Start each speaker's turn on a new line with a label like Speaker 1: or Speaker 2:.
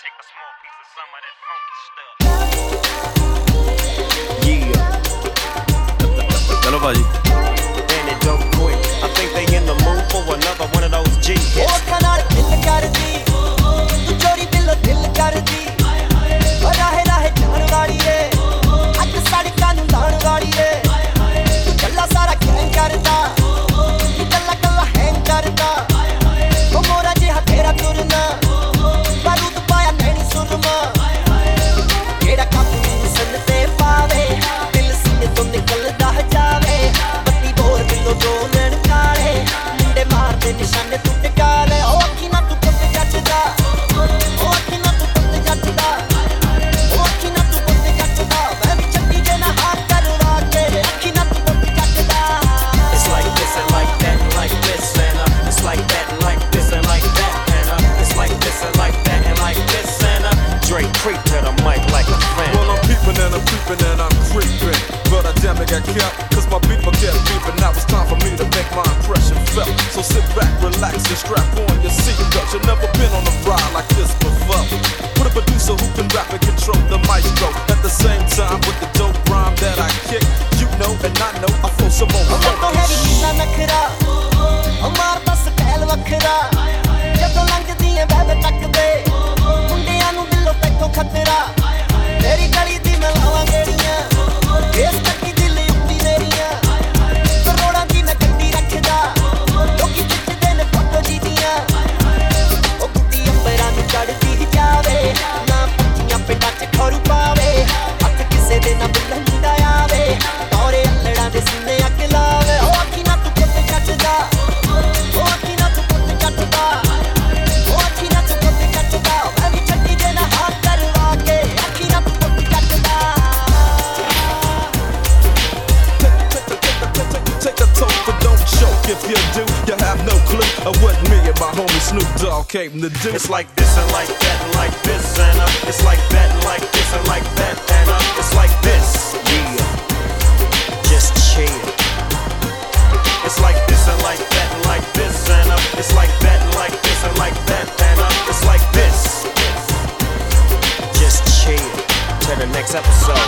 Speaker 1: take a small piece of some of that funky stuff.
Speaker 2: Yeah. Dale para. get kept. Cause my people kept beeping. Now it's time for me to make my impression felt. So sit back, relax, and strap on your seatbelt. You never you do, you have no clue of what me and my homie Snoop Dogg came to do.
Speaker 3: It's like this and like that and like this and up. it's like that and like this and like that and up. it's like this. Yeah, just chill. It's like this and like that and like this and up. it's like that and like this and like that and up. it's like this.
Speaker 4: Just chill. To the next episode.